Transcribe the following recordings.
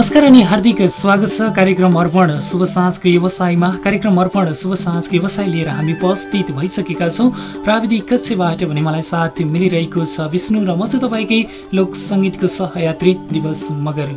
नमस्कार अनि हार्दिक स्वागत छ। कार्यक्रम अर्पण शुभ साँझको व्यवसायमा। कार्यक्रम अर्पण शुभ साँझको व्यवसाय लिएर हामी उपस्थित भइसकेका छौँ। प्राविधिक कक्षबाट भने मलाई साथ मिलिरहेको छ विष्णु र म चाहिँ तपाईँकै लोक सङ्गीतको सहयात्री दिवस मगर।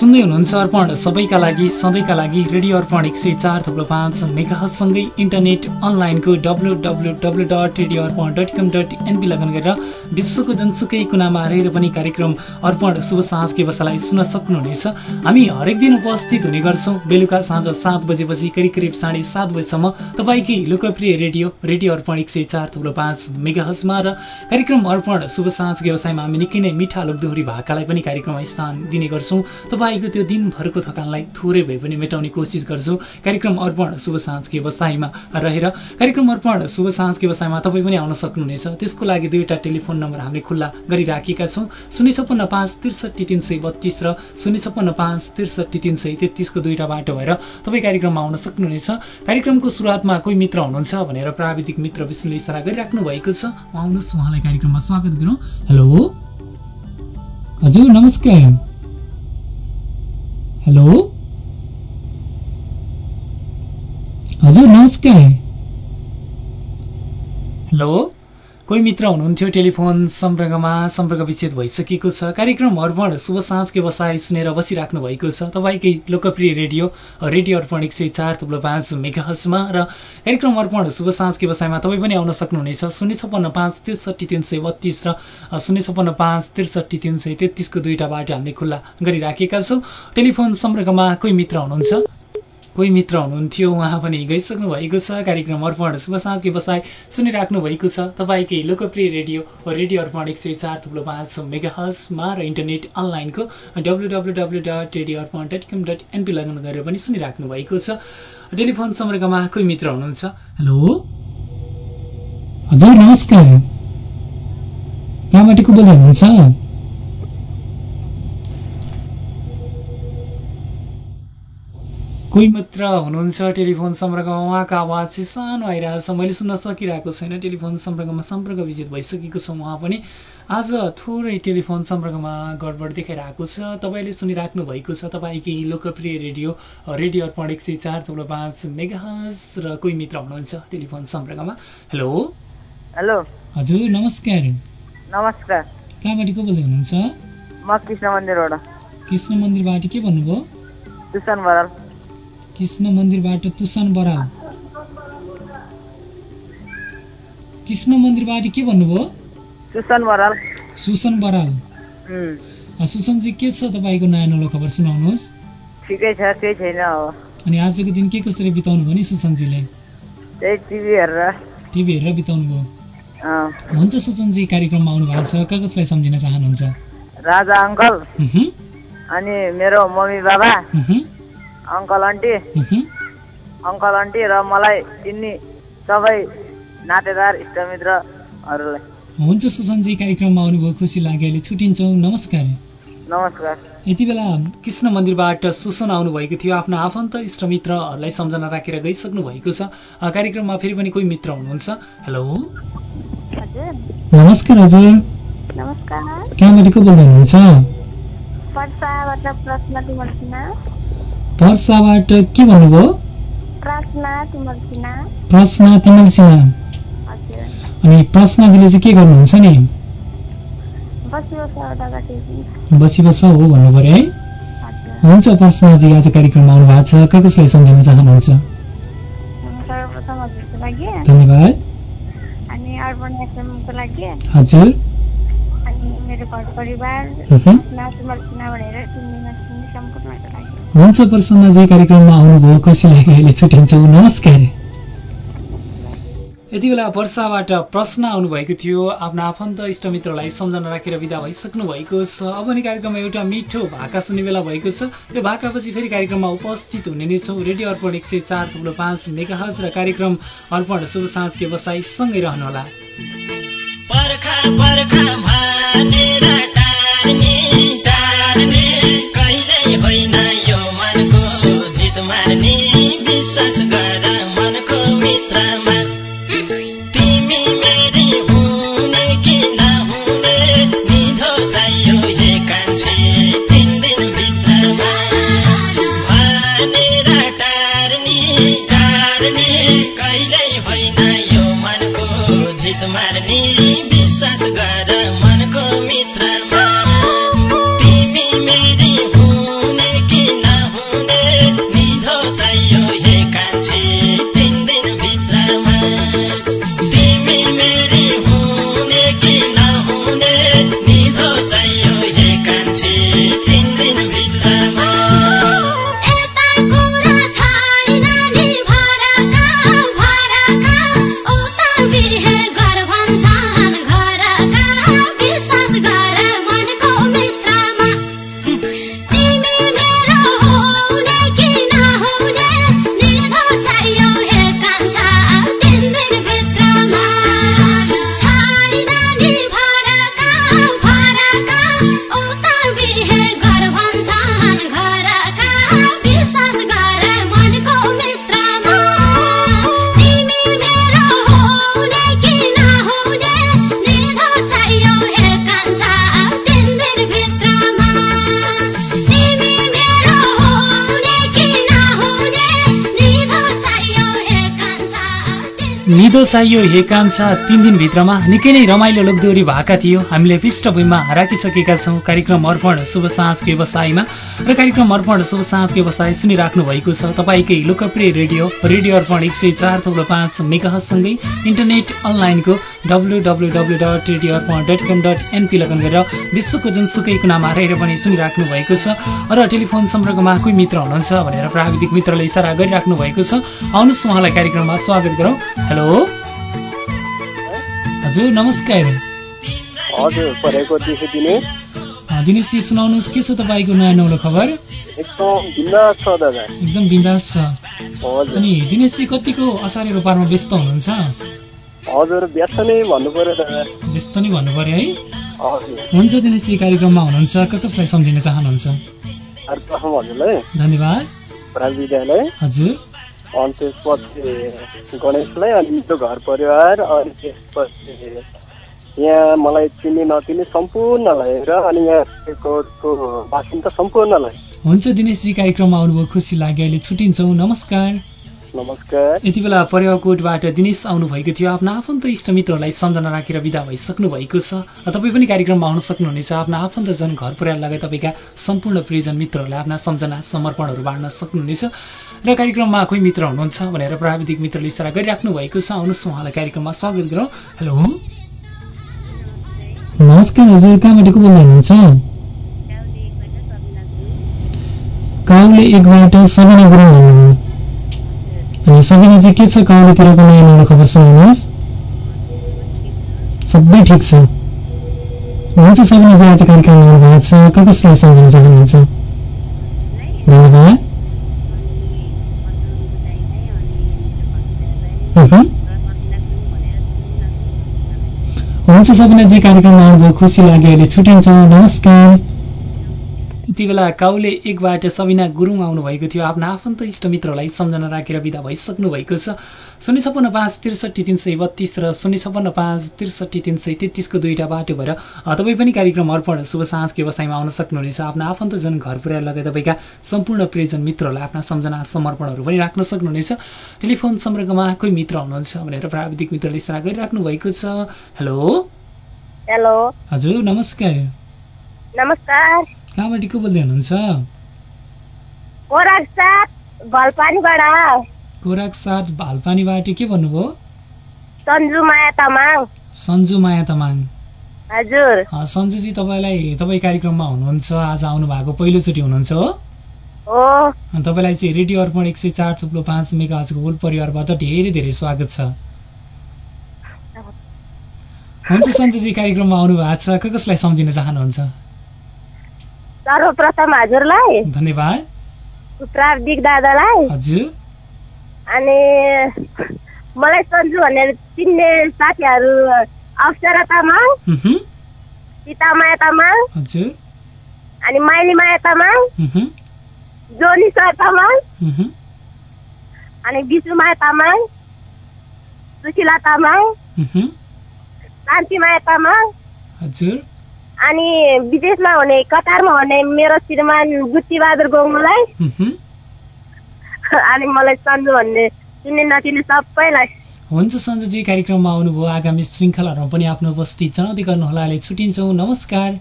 सुन्दै हुनुहुन्छ अर्पण। सबैका लागि सधैँका लागि रेडियो अर्पण एक सय चार थुप्रो पाँच मेगासँगै इन्टरनेट अनलाइनको W W W dot radio Arpan dot com dot NP login गरेर विश्वको जनसुकै कुनामा रहेर पनि कार्यक्रम अर्पण शुभ साँझ व्यवसायलाई सुन्न सक्नुहुनेछ। हामी हरेक दिन उपस्थित हुने गर्छौँ। बेलुका साँझ सात बजेपछि करिब करिब साढे सात बजीसम्म तपाईँकै लोकप्रिय रेडियो रेडियो अर्पण एक सय चार थुप्रो पाँच मेगाहजमा र कार्यक्रम अर्पण शुभ साँझ व्यवसायमा हामी निकै नै मिठा लोकदोहोरी भाकालाई पनि कार्यक्रममा स्थान दिने गर्छौँ। तपाईँको त्यो दिनभरको थकानलाई थोरै भए पनि मेटाउने कोसिस गर्छु। कार्यक्रम अर्पण शुभ साँझ व्यवसायमा रहेर कार्यक्रम अर्पण शुभ साँझ व्यवसायमा तपाईँ पनि आउन सक्नुहुनेछ। त्यसको लागि दुईवटा टेलिफोन नम्बर हामीले खुल्ला गरिराखेका छौँ। शून्य छप्पन्न पाँच त्रिसठी तिन सय बत्तिस र शून्य छप्पन्न पाँच त्रिसठी तिन सय तेत्तिसको दुईवटा बाटो भएर तपाईँ कार्यक्रममा आउन सक्नुहुनेछ। कार्यक्रमको सुरुवातमा कोही मित्र हुनुहुन्छ भनेर प्राविधिक मित्र विष्णुले इसारा गरिराख्नु भएको छ। आउनुहोस् उहाँलाई कार्यक्रममा स्वागत गरौँ। हेलो? हजुर नमस्कार। हेलो? हजुर नमस्कार हेलो? कोही मित्र हुनुहुन्थ्यो टेलिफोन सम्पर्कमा सम्पर्क विच्छेद भइसकेको छ। कार्यक्रम अर्पण शुभ साँझको बसाइ सुनेर बसिराख्नु भएको छ। तपाईँकै लोकप्रिय रेडियो रेडियो अर्पण एक सय चार थुप्रो पाँच मेगाहसमा र कार्यक्रम अर्पण शुभ साँझको बसाइमा तपाईँ पनि आउन सक्नुहुनेछ। शून्य छप्पन्न पाँच त्रिसठी तिन सय बत्तिस र शून्य छप्पन्न पाँच त्रिसठी तिन सय तेत्तिसको दुईवटा बाटो हामीले खुल्ला गरिराखेका छौँ। टेलिफोन सम्पर्कमा कोही मित्र हुनुहुन्छ? कोही मित्र हुनुहुन्थ्यो उहाँ पनि गइसक्नु भएको छ। कार्यक्रम अर्पण शुभ साँझको बसाइ सुनिराख्नु भएको छ। तपाईँकै लोकप्रिय रेडियो रेडियो अर्पण एक सय चार थुप्रो पाँच मेगाहजमा र इन्टरनेट अनलाइनको W W W dot radio Arpan dot com dot NP log in गरेर पनि सुनिराख्नु भएको छ। टेलिफोन सम्पर्कमा कोही मित्र हुनुहुन्छ? हेलो? हजुर नमस्कार। कहाँबाट को बोल्दै हुनुहुन्छ? कोही मात्र हुनुहुन्छ टेलिफोन सम्पर्कमा उहाँको आवाज चाहिँ सानो आइरहेको छ मैले सुन्न सकिरहेको छैन टेलिफोन सम्पर्कमा सम्पर्क विजित भइसकेको छ। उहाँ पनि आज थोरै टेलिफोन सम्पर्कमा गडबड देखाइरहेको छ। तपाईँले सुनिराख्नु भएको छ तपाईँकै लोकप्रिय रेडियो रेडियो अर्पण एक सय चार थुप्रो पाँच मेगाहज र कोही मित्र हुनुहुन्छ टेलिफोन सम्पर्कमा। हेलो? हेलो। हजुर नमस्कार। नमस्कार। कहाँबाट को बोल्दै हुनुहुन्छ? म कृष्ण मन्दिरबाट। कृष्ण मन्दिरबाट के भन्नुभयो? कृष्ण मन्दिरबाट तुसन बराल कृष्ण मन्दिरबाट के भन्नुभयो? सुसन बराल। सुसन बराल। सुसनजी के छ तपाईँको नयाँ नौलो खबर सुनाउनुहोस् ठिकै छ केही छैन अब अनि आजको दिन के कसरी बिताउनु भयो नि सुसनजीले? त्यही टिभी हेरेर। टिभी हेरेर बिताउनु भयो। हुन्छ सुसनजी कार्यक्रममा आउनु भएको छ। क कसलाई सम्झिन चाहनुहुन्छ? राजा अङ्कल। अनि मेरो मम्मी बाबा। Uncle aunty. अङ्कल आन्टी र मलाई चिन्ने सबै नातेदार इष्टमित्रहरूलाई। हुन्छ सुसनजी कार्यक्रममा आउनुभयो खुसी लाग्यो अहिले छुट्टिन्छौँ। नमस्कार। नमस्कार। यति बेला कृष्ण मन्दिरबाट सुसन आउनुभएको थियो। आफ्नो आफन्त इष्टमित्रहरूलाई सम्झना राखेर गइसक्नु भएको छ। कार्यक्रममा फेरि पनि कोही मित्र हुनुहुन्छ। हेलो। हजुर। नमस्कार हजुर। नमस्कार। कहाँबाट को बोल्दै हुनुहुन्छ? पर्साबाट पर्साबाट के भन्नुभयो? प्रश्न तिमल सिन्हा। अनि प्रश्नजीले चाहिँ के गर्नुहुन्छ नि? बसी बस एउटा बसी बस हो भन्नु पऱ्यो है। हुन्छ प्रश्नजी आज कार्यक्रममा आउनु भएको छ। क कसलाई सम्झिन चाहनुहुन्छ? धन्यवाद। हजुर। मेरो घर परिवार। भनेर लागि हुन्छ प्रसन्नजी कार्यक्रममा आउनुभयो खुसी लाग्यो अहिले छुट्टिन्छौँ नमस्कार। यति बेला वर्षाबाट प्रश्न आउनुभएको थियो। आफ्नो आफन्त इष्टमित्रलाई सम्झना राखेर विदा भइसक्नु भएको छ। अब नि कार्यक्रममा एउटा मिठो भाका सुन्ने बेला भएको छ। त्यो भाकापछि फेरि कार्यक्रममा उपस्थित हुने नै छौँ। रेडियो अर्पण एक सय चार थुप्रो पाँच मेगाहज र कार्यक्रम अर्पण शुभ साँझ व्यवसाय सँगै रहनुहोला। विश्वास गर चाहियो हे कान्छा तिन दिनभित्रमा निकै नै रमाइलो लोकदोरी भएका थियो। हामीले पृष्ठभूमिमा राखिसकेका छौँ। कार्यक्रम अर्पण शुभ साँझ व्यवसायमा। र कार्यक्रम अर्पण शुभ साँझ व्यवसाय सुनिराख्नु भएको छ। तपाईँकै लोकप्रिय रेडियो रेडियो अर्पण एक सय चार थप्लो पाँच मेगासँगै इन्टरनेट अनलाइनको W W W dot radio Arpan dot com dot NP log in गरेर विश्वको जुनसुकै कुनामा रहेर पनि सुनिराख्नु भएको छ। र टेलिफोन सम्पर्कमा कोही मित्र हुनुहुन्छ भनेर प्राविधिक मित्रले इसारा गरिराख्नु भएको छ। आउनुहोस् उहाँलाई कार्यक्रममा स्वागत गरौँ। हेलो? हजुर नमस्कार। हजुर परेको दिशा दिने। दिनेशजी सुनाउनुहोस् के छ तपाईँको नयाँ नौलो खबर? एकदम भिन्न छ दादा। एकदम बिन्दास छ। अनि दिनेशजी कतिको असारे रोपारमा व्यस्त हुनुहुन्छ? हजुर व्यस्त नै भन्नु पर्यो दादा। व्यस्त नै भन्नु पऱ्यो है हुन्छ दिनेशजी कार्यक्रममा हुनुहुन्छ। क कसलाई सम्झिन चाहनुहुन्छ? धन्यवाद। हजुर। अनि त्यसपछि गणेशलाई अनि मेरो घर परिवार अनि त्यसपछि यहाँ मलाई चिन्ने नचिन्ने सम्पूर्णलाई र अनि यहाँको बासिन्दा सम्पूर्णलाई। हुन्छ दिनेशजी कार्यक्रममा आउनुभयो खुसी लाग्यो अहिले छुट्टिन्छौँ। नमस्कार। नमस्कार। यति बेला परेवाकोटबाट दिनेश आउनुभएको थियो। आफ्ना आफन्त इष्टमित्रहरूलाई सम्झना राखेर विदा भइसक्नु भएको छ। र तपाईँ पनि कार्यक्रममा आउन सक्नुहुनेछ। आफ्ना आफन्तजन घर परिवार लगायत तपाईँका सम्पूर्ण प्रियजन मित्रहरूलाई आफ्ना सम्झना समर्पणहरू बाँड्न सक्नुहुनेछ। र कार्यक्रममा कोही मित्र हुनुहुन्छ भनेर प्राविधिक मित्रले इसारा गरिराख्नु भएको छ। आउनुहोस् उहाँलाई कार्यक्रममा स्वागत गरौँ। हेलो। नमस्कार हजुर कहाँबाट को बोल्दै हुनुहुन्छ काउले एकबाट सबिना गुरुङ अनि सबिना चाहिँ के छ? काउलेतिरको नयाँ नयाँ खबर सुनाउनुहोस्। सबै ठिक छ। हुन्छ सबिनाजी आज कार्यक्रम आउनु भएको छ। क कसलाई सम्झिन चाहनुहुन्छ? धन्यवाद। हुन्छ सबिनाजी कार्यक्रममा आउनुभयो। खुसी लाग्यो अहिले छुट्टिन्छौँ। नमस्कार। यति बेला काउले एकबाट सबिना गुरुङ आउनुभएको थियो। आफ्ना आफन्त इष्टमित्रलाई सम्झना राखेर विदा भइसक्नु भएको छ। शून्य छपन्न पाँच त्रिसठी तिन सय बत्तिस र शून्य छपन्न पाँच त्रिसठी तिन सय तेत्तिसको दुईवटा बाटो भएर तपाईँ पनि कार्यक्रम अर्पण शुभ साँझ व्यवसायमा आउन सक्नुहुनेछ। आफ्ना आफन्तजन घर पुर्याएर लगायत तपाईँका सम्पूर्ण प्रियजन मित्रहरूलाई आफ्ना सम्झना समर्पणहरू पनि राख्न सक्नुहुनेछ। टेलिफोन सम्पर्कमा कोही मित्र हुनुहुन्छ भनेर प्राविधिक मित्रले इसारा गरिराख्नु भएको छ। हेलो। हेलो। हजुर नमस्कार। नमस्कार। कहाँबाट को बोल्दै हुनुहुन्छ? खोराक साथ भलपानीबाट। कोराक साथ भालपानीबाट के भन्नुभयो? सन्जु माया तामाङ। सन्जु माया तामाङ। हजुर। सन्जुजी तपाईँलाई तपाईँ कार्यक्रममा हुनुहुन्छ आज आउनु भएको पहिलोचोटि हुनुहुन्छ हो। तपाईँलाई चाहिँ रेडियो अर्पण एक सय चार थुप्रो पाँच मेगाजको होल परिवारबाट धेरै धेरै स्वागत छ। हुन्छ सन्जुजी कार्यक्रममा आउनु भएको छ कसलाई सम्झिन चाहनुहुन्छ? सर्वप्रथम हजुरलाई। धन्यवाद। प्राविधिक दादालाई। हजुर। अनि मलाई सन्जु भनेर चिन्ने साथीहरू अप्सरा तामाङ मह्म, सीता माया तामाङ अनि माइली माया तामाङ जोनी सर तामाङ अनि विष्णु माया तामाङ सुशीला तामाङ शान्ति माया तामाङ हजुर। अनि विदेशमा हुने कतारमा हुने मेरो श्रीमान गोङ्गुलाई। मह्म। अनि मलाई सन्जु भन्ने चिन्ने नचिन्ने सबैलाई। हुन्छ सञ्जयजी कार्यक्रममा आउनुभयो। आगामी श्रृङ्खलाहरूमा पनि आफ्नो उपस्थिति जनाउँदै गर्नुहोला। अहिले छुट्टिन्छौँ। नमस्कार।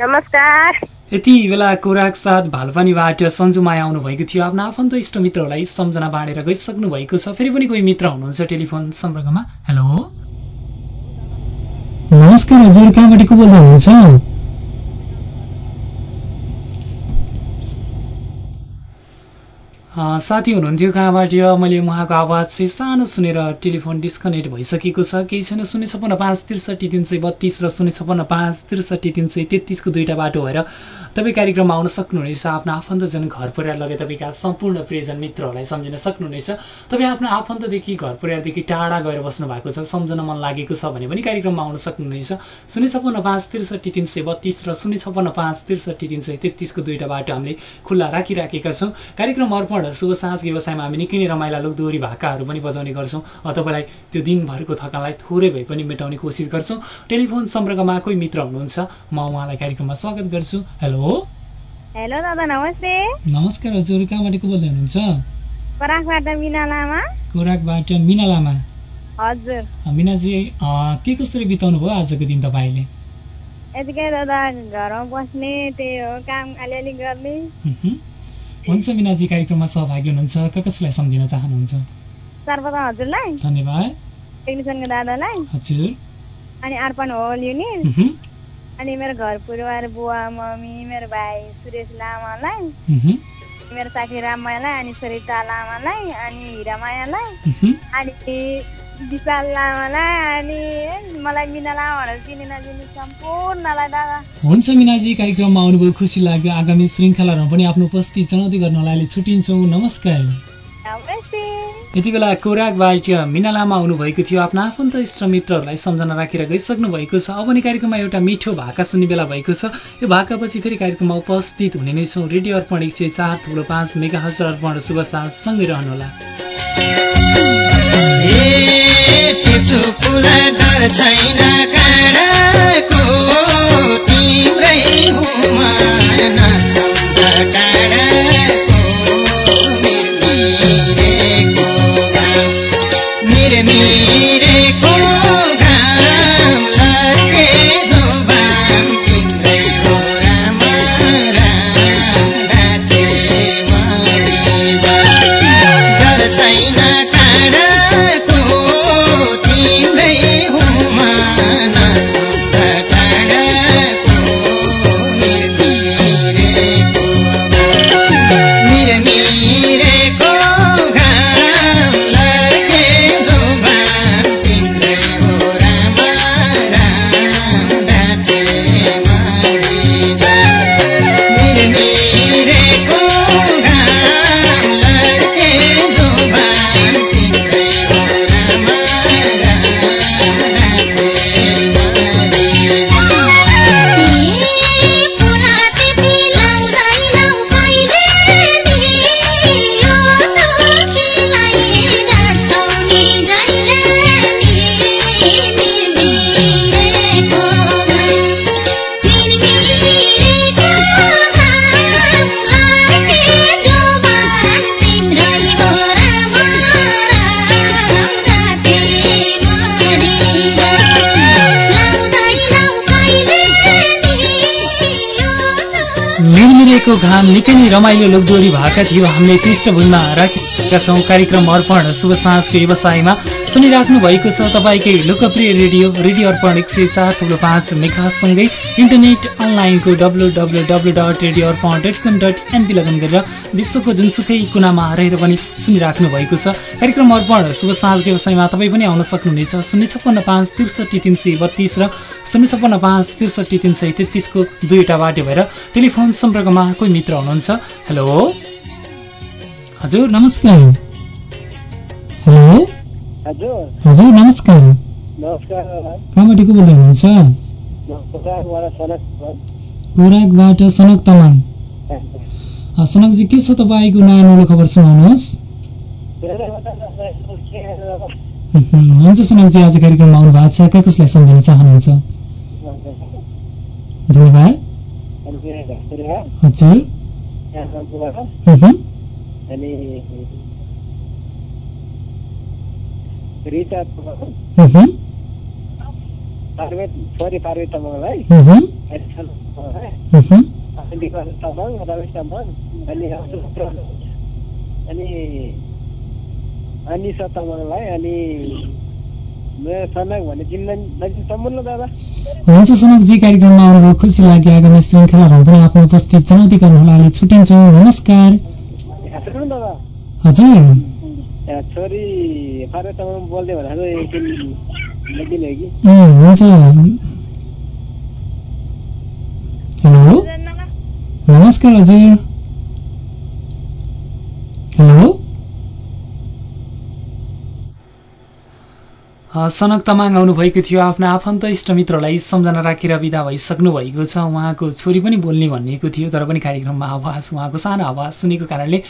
नमस्कार। यति बेला कोराक साथ भालपानीबाट सन्जु माया आउनुभएको थियो। आफ्ना आफन्त इष्टमित्रहरूलाई सम्झना बाँडेर गइसक्नु भएको छ। फेरि पनि कोही मित्र हुनुहुन्छ टेलिफोन सम्पर्कमा? हेलो? नमस्कार हजुर कहाँबाट को बोल्दै हुनुहुन्छ साथी हुनुहुन्थ्यो कहाँबाट मैले उहाँको आवाज चाहिँ सानो सुनेर टेलिफोन डिस्कनेक्ट भइसकेको छ। केही छैन शून्य छपन्न पाँच त्रिसठी तिन सय बत्तिस र शून्य छपन्न पाँच त्रिसठी तिन सय तेत्तिसको दुईवटा बाटो भएर तपाईँ कार्यक्रममा आउन सक्नुहुनेछ। आफ्नो आफन्तजन घर परिवार लगायत तपाईँका सम्पूर्ण प्रियजन मित्रहरूलाई सम्झिन सक्नुहुनेछ। तपाईँ आफ्नो आफन्तदेखि घर परिवारदेखि टाढा गएर बस्नु भएको छ। सम्झन मन लागेको छ भने पनि कार्यक्रममा आउन सक्नुहुनेछ। शून्य छपन्न पाँच त्रिसठी तिन सय बत्तिस र शून्य छपन्न पाँच त्रिसठी तिन सय तेत्तिसको दुईवटा बाटो हामीले खुल्ला राखिराखेका छौँ। कार्यक्रम अर्पण शुभ साँझ व्यवसायमा हामी निकै नै रमाइला लोकदोहोरी भाकाहरू पनि बजाउने गर्छौँ तपाईँलाई त्यो दिनभरको थकानलाई थोरै भए पनि मेटाउने कोसिस गर्छौँ। टेलिफोन सम्पर्कमा कोही मित्र हुनुहुन्छ म उहाँलाई कार्यक्रममा स्वागत गर्छु। हेलो। हेलो दादा नमस्ते। नमस्कार हजुर कहाँबाट को बोल्दै हुनुहुन्छ? पराकबाट मिना लामा। कोराकबाट मिना लामा। हजुर। मिनाजी के कसरी बिताउनु भयो आजको दिन तपाईँले? यतिकै दादा घरमा बस्ने त्यही हो काम अलिअलि गर्ने। हुन्छ मिनाजी कार्यक्रममा सहभागी हुनुहुन्छ। क कसलाई सम्झिन चाहनुहुन्छ? सर्वप्रथम हजुरलाई। धन्यवाद। टेक्निसियनको दादालाई। हजुर। अनि अर्पण होल युनिट। अनि मेरो घर परिवार बुवा मम्मी मेरो भाइ सुरेश लामालाई। मेरो साथी राममायालाई अनि सरिता लामालाई अनि हिरामायालाई। अनि विशाल लामालाई अनि मलाई मिना लामा भनेर चिने नचिने सम्पूर्णलाई दादा। हुन्छ मिनाजी कार्यक्रममा आउनुभयो खुसी लाग्यो। आगामी श्रृङ्खलाहरूमा पनि आफ्नो उपस्थिति जनाउँदै गर्न होला अहिले छुट्टिन्छौँ नमस्कार। यति बेला कोराकबाट मिना लामा आउनुभएको थियो। आफ्ना आफन्त इष्टमित्रहरूलाई सम्झना राखेर गइसक्नु भएको छ। अब नि कार्यक्रममा एउटा मिठो भाका सुन्ने बेला भएको छ। यो भाकापछि फेरि कार्यक्रममा उपस्थित हुने नै छौँ। रेडियो अर्पण एक सय चार थुप्रो पाँच मेगा हजार अर्पण शुभ सँगै रहनुहोला। टिप्छु पुरा डर छैन काँडाको तिम्रै हुमा नसम्झ टाढाको मिरमिरेको घाम मिरमिरेको घाम निकै नै रमाइलो लोकदोरी भएका थियो। हामीले पृष्ठभूमिमा राखेका छौँ। कार्यक्रम अर्पण शुभ साँझको व्यवसायमा सुनिराख्नु भएको छ तपाईँकै लोकप्रिय रेडियो रेडियो अर्पण एक सय चार थुप्रो पाँच मेघासँगै। इन्टरनेट अनलाइनको W W W dot radio Arpan dot com dot NP log in गरेर विश्वको जुनसुकै कुनामा रहेर पनि सुनिराख्नु भएको छ। कार्यक्रम अर्पण शुभ साँझ व्यवसायमा तपाईँ पनि आउन सक्नुहुनेछ। शून्य छप्पन्न पाँच त्रिसठी तिन सय बत्तिस र शून्य छप्पन्न पाँच त्रिसठी तिन सय तेत्तिसको दुईवटा बाटो भएर टेलिफोन सम्पर्कमा कोही मित्र हुनुहुन्छ? हेलो? हजुर नमस्कार। हेलो? हजुर। नमस्कार। नमस्कार कहाँबाट को बोल्दै हुनुहुन्छ नमस्कार सनक तामाङ। सनकजी के छ तपाईँको नयाँ नौलो खबर सुनाउनुहोस्। हुन्छ सनकजी आज कार्यक्रममा आउनु भएको छ। कहाँ कसलाई सम्झिन चाहनुहुन्छ? धन्यवाद। हजुर। अनि रिता पार्वत छोरी पार्वती तामाङलाई विकास तामाङ रमेश तामाङ अनि अनि अनिसा तामाङलाई अनि हुन्छ सनकजी कार्यक्रममा आउनुभयो खुसी लाग्यो। आगामी श्रृङ्खलाहरूमा पनि आफ्नो उपस्थित जनाउँदै गर्नुहोला। अहिले छुट्टिन्छौँ। नमस्कार। हजुर। छोरी पार्वती तामाङ बोल्दै भनेको एकछिन नदिने हो कि? हुन्छ। हेलो। नमस्कार हजुर हेलो अ, सनक तामाङ आउनुभएको थियो आफ्ना आफन्त इष्टमित्रलाई सम्झना राखेर विदा भइसक्नु भएको छ। उहाँको छोरी पनि बोल्ने भनिएको थियो तर पनि कार्यक्रममा आवाज उहाँको सानो आवाज सुनेको कारणले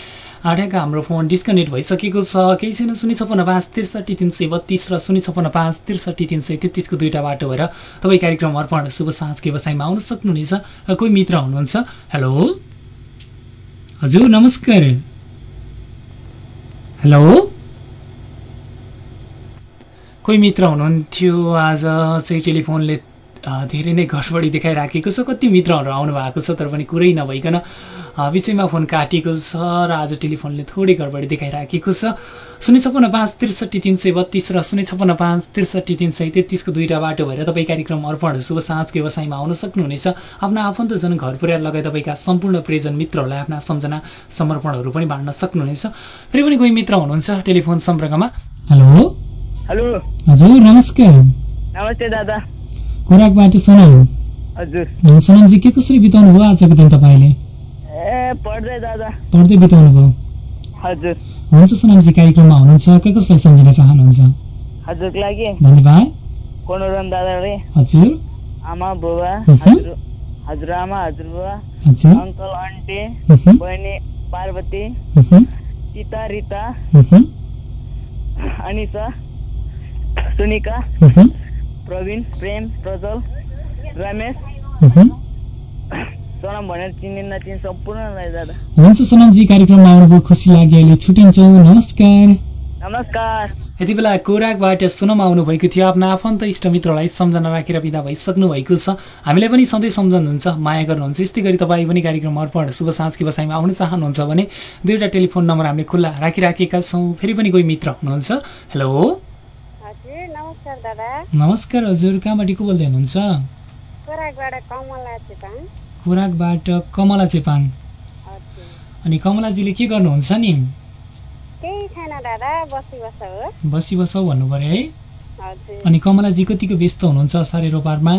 आँटाको हाम्रो फोन डिस्कनेक्ट भइसकेको छ। केही छैन शून्य छप्पन्न पाँच त्रिसठी तिन सय बत्तिस र शून्य छप्पन्न पाँच त्रिसठी तिन सय तेत्तिसको दुईवटा बाटो भएर तपाईँ कार्यक्रम अर्पण शुभ साँझको व्यवसायमा आउन सक्नुहुनेछ? कोही मित्र हुनुहुन्छ? हेलो? हजुर नमस्कार। हेलो? कोही मित्र हुनुहुन्थ्यो आज चाहिँ टेलिफोनले धेरै नै गडबडी देखाइराखेको छ। कति मित्रहरू आउनु भएको छ तर पनि कुरै नभइकन बिचैमा फोन काटिएको छ र आज टेलिफोनले थोरै गडबडी देखाइराखेको छ। शून्य छपन्न पाँच त्रिसठी तिन सय बत्तिस र शून्य छपन्न पाँच त्रिसठी तिन सय तेत्तिसको दुईवटा बाटो भएर तपाईँ कार्यक्रम अर्पण शुभ साँझको व्यवसायमा आउन सक्नुहुनेछ। आफ्ना आफन्तजन घर परिवार लगायत तपाईँका सम्पूर्ण प्रियजन मित्रहरूलाई आफ्ना सम्झना समर्पणहरू पनि बाँड्न सक्नुहुनेछ। फेरि पनि कोही मित्र हुनुहुन्छ टेलिफोन सम्पर्कमा। हेलो। हेलो हजुर नमस्कार नमस्ते दादा। खोराकबाट सोनाम हजुर। सोनामजी के कसरी बिताउनु भयो आजको दिन तपाईँले? ए पढ्दै दादा। पढ्दै बिताउनु भयो। हजुर। हुन्छ सोनामजी कार्यक्रममा हुनुहुन्छ। के कसलाई सम्झिन चाहनुहुन्छ? हजुरको लागि? धन्यवाद। कोनोरम दादाले। हजुर। आमा बुबा. हजुर हजुरआमा हजुरबुबा हजुर अङ्कल आन्टी. बहिनी पार्वती. सीता रिता. अनिसा सुनिका. प्रवीण प्रेम प्रज्वल रमेश. सोनम भनेर चिन्ने नचिन् सम्पूर्णलाई दादा। हुन्छ सोनामजी कार्यक्रममा आउनुभयो खुसी लाग्यो अहिले छुट्टिन्छौँ नमस्कार। नमस्कार। यति बेला कोराकबाट सुनमा आउनुभएको थियो। आफ्ना आफन्त इष्टमित्रलाई सम्झना राखेर विदा भइसक्नु भएको छ। हामीलाई पनि सधैँ सम्झनुहुन्छ माया गर्नुहुन्छ। यस्तै गरी तपाईँ पनि कार्यक्रम अर्पण शुभ साँझकी बसाइमा आउन चाहनुहुन्छ भने दुईवटा टेलिफोन नम्बर हामीले खुल्ला राखिराखेका छौँ। फेरि पनि कोही मित्र हुनुहुन्छ। हेलो। नमस्कार दादा। नमस्कार हजुर कहाँबाट को बोल्दै हुनुहुन्छ? खोराकबाट कमला चेपाङ। खोराकबाट कमला चेपाङ। अनि कमलाजीले के गर्नुहुन्छ नि? केही छैन दादा बसी बस हो। बसी बसौ भन्नु पर्यो है। अनि कमलाजी कतिको व्यस्त हुनुहुन्छ सारे रोपारमा?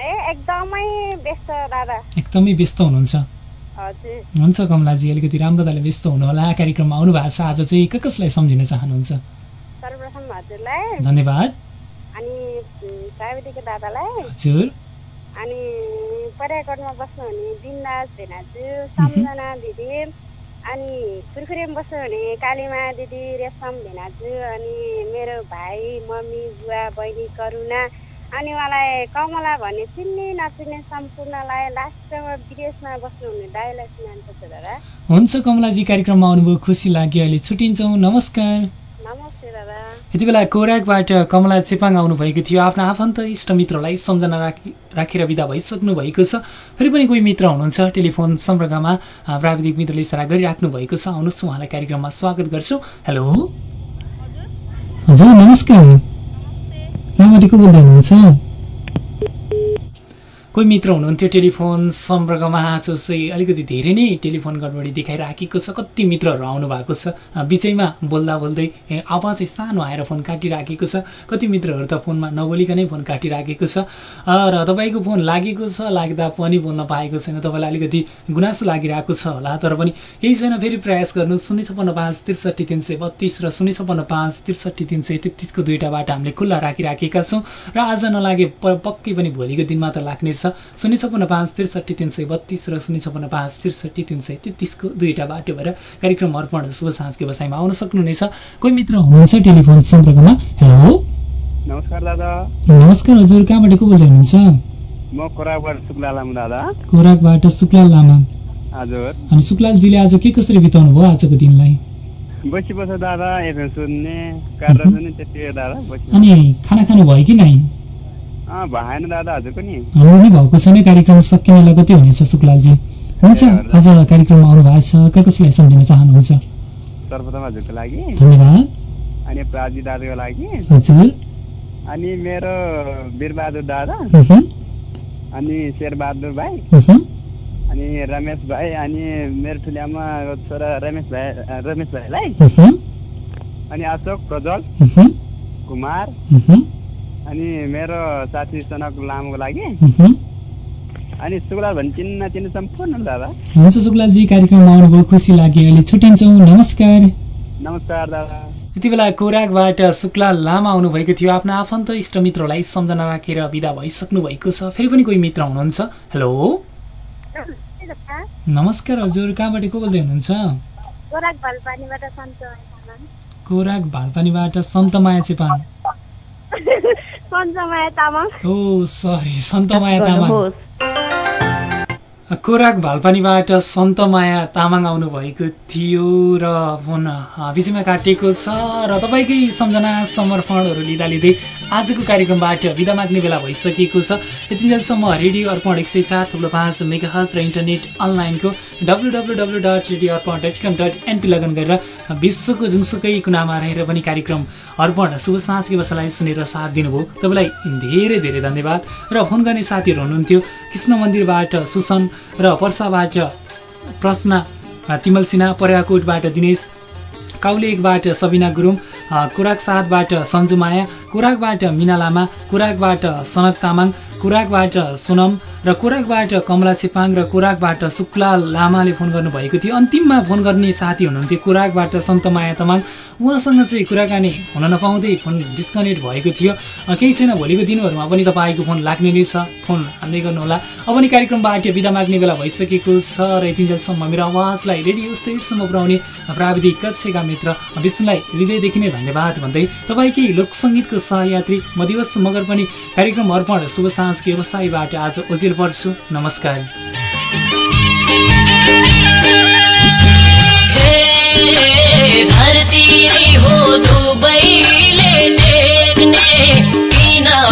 ए एकदमै व्यस्त दादा। एकदमै व्यस्त हुनुहुन्छ। हुन्छ कमलाजी अलिकति राम्रोताले व्यस्त हुनुहोला। कार्यक्रममा आउनु भएको छ। आज चाहिँ कसलाई सम्झिन चाहनुहुन्छ? हजुरलाई धन्यवाद। अनि प्राविधिक दादालाई। हजुर। अनि पर्याकटमा बस्नुहुने बिन्दास भेनाजु सम्झना दिदी अनि खुरखुरीमा बस्नुहुने कालीमा दिदी रेशम भेनाजु अनि मेरो भाइ मम्मी बुवा बहिनी करुणा अनि उहाँलाई कमला भन्ने चिन्ने नचिन्ने सम्पूर्णलाई लास्टमा विदेशमा बस्नुहुने दाइलाई दादा। हुन्छ कमलाजी कार्यक्रममा आउनुभयो खुसी लाग्यो अहिले छुट्टिन्छौँ। नमस्कार। यति बेला कोराकबाट कमला चेपाङ आउनुभएको थियो। आफ्ना आफन्त इष्टमित्रलाई सम्झना राखी राखेर विदा भइसक्नु भएको छ। फेरि पनि कोही मित्र हुनुहुन्छ टेलिफोन सम्पर्कमा प्राविधिक मित्रले इसारा गरिराख्नु भएको छ। आउनुहोस् उहाँलाई कार्यक्रममा स्वागत गर्छु। हेलो? हजुर। नमस्कार। कहाँबाट को बोल्दै हुनुहुन्छ? कोही मित्र हुनुहुन्थ्यो टेलिफोन सम्पर्कमा आज चाहिँ अलिकति धेरै नै टेलिफोन गडबडी देखाइराखेको छ। कति मित्रहरू आउनु भएको छ बिचैमा बोल्दा बोल्दै आवाजै सानो आएर फोन काटिराखेको छ। कति मित्रहरू त फोनमा नबोलिकनै फोन काटिराखेको छ। र तपाईँको फोन लागेको छ लाग्दा पनि बोल्न पाएको छैन। तपाईँलाई अलिकति गुनासो लागिरहेको छ होला तर पनि केही छैन फेरि प्रयास गर्नु। शून्य छपन्न पाँच त्रिसठी तिन सय बत्तिस र शून्य छपन्न पाँच त्रिसठी तिन सय तेत्तिसको दुईवटा बाटो हामीले खुल्ला राखिराखेका छौँ। र आज नलागे पक्कै पनि भोलिको दिनमा त लाग्नेछ। शून्य छपन्न पाँच त्रिसठी तिन सय बत्तिस र शून्य छपन्न पाँच त्रिसठी तिन सय तेत्तिसको दुईवटा बाटो भएर कार्यक्रम अर्पण शुभ साँझको व्यवसायमा आउन सक्नुहुनेछ। कोही मित्र हुनुहुन्छ टेलिफोन सम्पर्कमा? हेलो नमस्कार दादा। नमस्कार हजुर कहाँबाट को बोल्दै हुनुहुन्छ? म खोराकबाट शुक्ला लामा दादा। खोराकबाट शुक्लाल लामा। हजुर। अनि शुक्लालजीले आज के कसरी बिताउनु भयो आजको दिनलाई? बसी बस दादा सुन्ने दादा अनि खाना खानु भयो कि नै? भएन दादा हजुरको नि। हाम्रो नै भएको छैन कार्यक्रम सकिने लगतै हुनेछ शुक्लालजी हुन्छ आज कार्यक्रममा आउनु भएको छ क कसलाई सम्झिन चाहनुहुन्छ? सर्वप्रथम हजुरको लागि। धन्यवाद। अनि प्राजी दादाको लागि। हजुर। अनि मेरो वीरबहादुर दादा। अनि शेरबहादुर भाइ। अनि रमेश भाइ अनि मेरो ठुली आमाको छोरा रमेश भाइ रमेश भाइलाई। अनि अशोक प्रज्वल। उहुँ, कुमार। अनि मेरो साथी सनक लामाको लागि। अनि शुक्ला भन् चिन्न चिन्न सम्पूर्ण दादा। हुन्छ शुक्लालजी कार्यक्रममा आउनुभयो खुसी लाग्यो अहिले छुट्टिन्छौँ नमस्कार। नमस्कार दादा। यति बेला कोराकबाट शुक्ला लामा आउनुभएको थियो आफ्ना आफन्त इष्टमित्रलाई सम्झना राखेर विदा भइसक्नु भएको छ फेरि पनि कोही मित्र हुनुहुन्छ? हेलो? नमस्कार हजुर कहाँबाट को बोल्दै हुनुहुन्छ? कोराक भालपानीबाट सन्तमाया चेपाङ। सन्चमाया तामाङ। Oh sorry Santamaya Tamang. कोराक भालपानीबाट सन्तमाया तामाङ आउनुभएको थियो र फोन बिचमा काटिएको छ र तपाईँकै सम्झना समर्पणहरू लिँदा लिँदै आजको कार्यक्रमबाट विदा माग्ने बेला भइसकेको छ। यतिन्जेलसम्म रेडियो अर्पण एक सय चार थुप्रो पाँच मेगा हज र इन्टरनेट अनलाइनको W W W dot radio Arpan dot com dot NP log in गरेर विश्वको जुनसुकै कुनामा रहेर पनि कार्यक्रम अर्पण शुभ साँझको बसालाई सुनेर साथ दिनुभयो। तपाईँलाई धेरै धेरै धन्यवाद। र फोन गर्ने साथीहरू हुनुहुन्थ्यो। कृष्ण मन्दिरबाट सुसन र पर्साबाट प्रश्न तिमल सिन्हा पर्याकोटबाट दिनेश काउलेकबाट सबिना गुरुङ कुराक साथबाट सन्जु माया कुराकबाट मिना लामा कुराकबाट सनत तामाङ कुराकबाट सोनम र कुराकबाट कमला चेपाङ र कुराकबाट शुक्ला लामाले फोन गर्नुभएको थियो। अन्तिममा फोन गर्ने साथी हुनुहुन्थ्यो कुराकबाट सन्तमाया तामाङ। उहाँसँग चाहिँ कुराकानी हुन नपाउँदै फोन डिस्कनेक्ट भएको थियो। केही छैन भोलिको दिनहरूमा पनि तपाईँको फोन लाग्ने नै छ। फोन हान्दै गर्नुहोला। अब नि कार्यक्रमबाट बिदा माग्ने बेला भइसकेको छ र यतिन्जेलसम्म मेरो आवाजलाई रेडियो सेटसम्म पुर्याउने प्राविधिक कक्षका मित्र विष्णुलाई हृदयदेखि नै धन्यवाद भन्दै तपाईँकै लोकसङ्गीतको सहयात्री म दिवस मगर पनि कार्यक्रम अर्पण शुभ साँझको व्यवसायबाट आज ओजेल पर्छु। नमस्कार।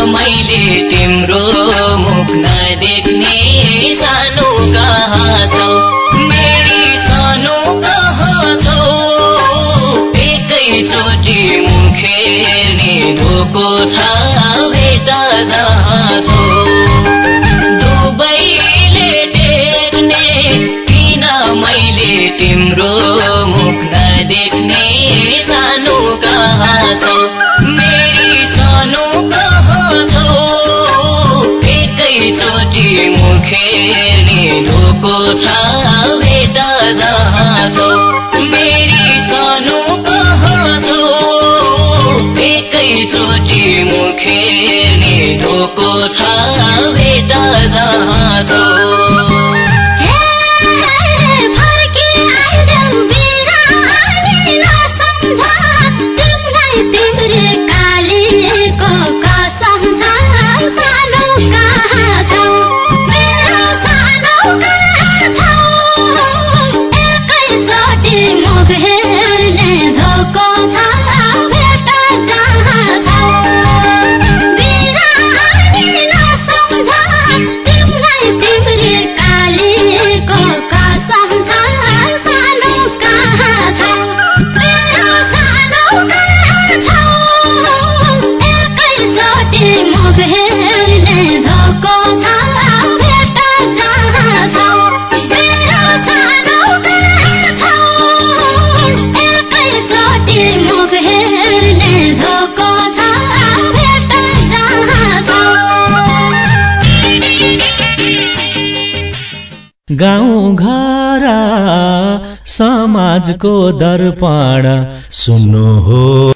मैले तिम्रो मुख नदेख्ने? सानो कहाँ धोको छ भेटा छौ किन मैले तिम्रो मुख नदेख्ने सानो कहाँ छौ? मेरी सानो कहाँ छौ? एकैचोटि मुखेर्ने धोको छ जहाँ मुखेर्ने धोको छ भेटा जहाँ समाजको दर्पण सुन्नु हो